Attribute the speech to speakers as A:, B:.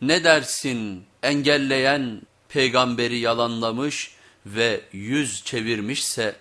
A: Ne dersin engelleyen peygamberi yalanlamış ve yüz çevirmişse?